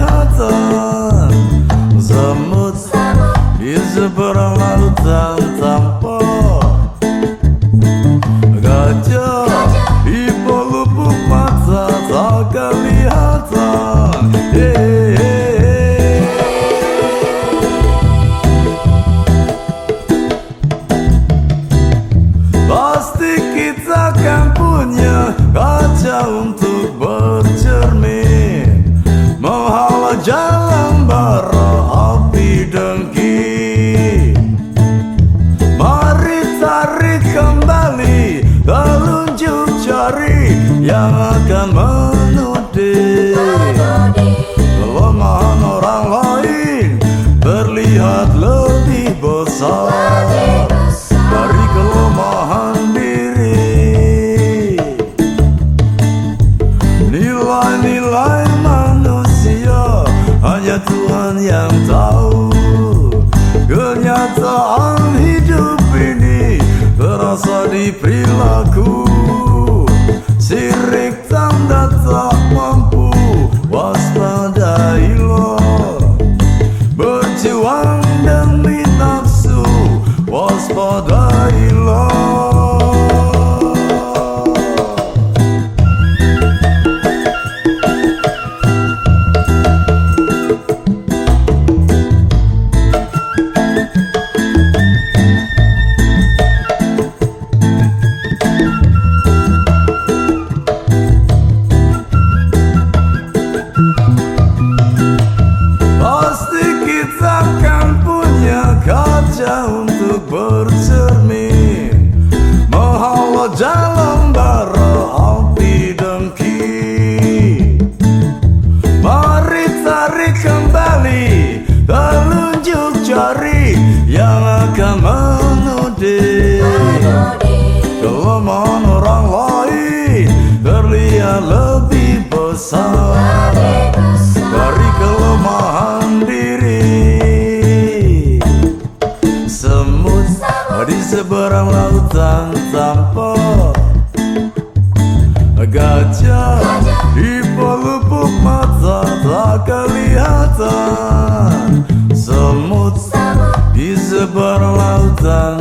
kelihatan Semut di seberang Gajah di pelupuk mata tak kelihatan hey, Pasti kita akan punya untuk akan menuding Kelemahan orang lain terlihat lebih besar. Dari kelemahan diri Nilai-nilai manusia hanya Tuhan yang tahu Kenyataan hidup ini terasa di perilaku bercermin Menghalau jalan bara api dengki. Mari tarik kembali telunjuk jari Yang akan menuding. Kelemahan orang lain terlihat lebih besar seberang lautan tanpa Gajah di pelupuk mata tak kelihatan. Semut di seberang lautan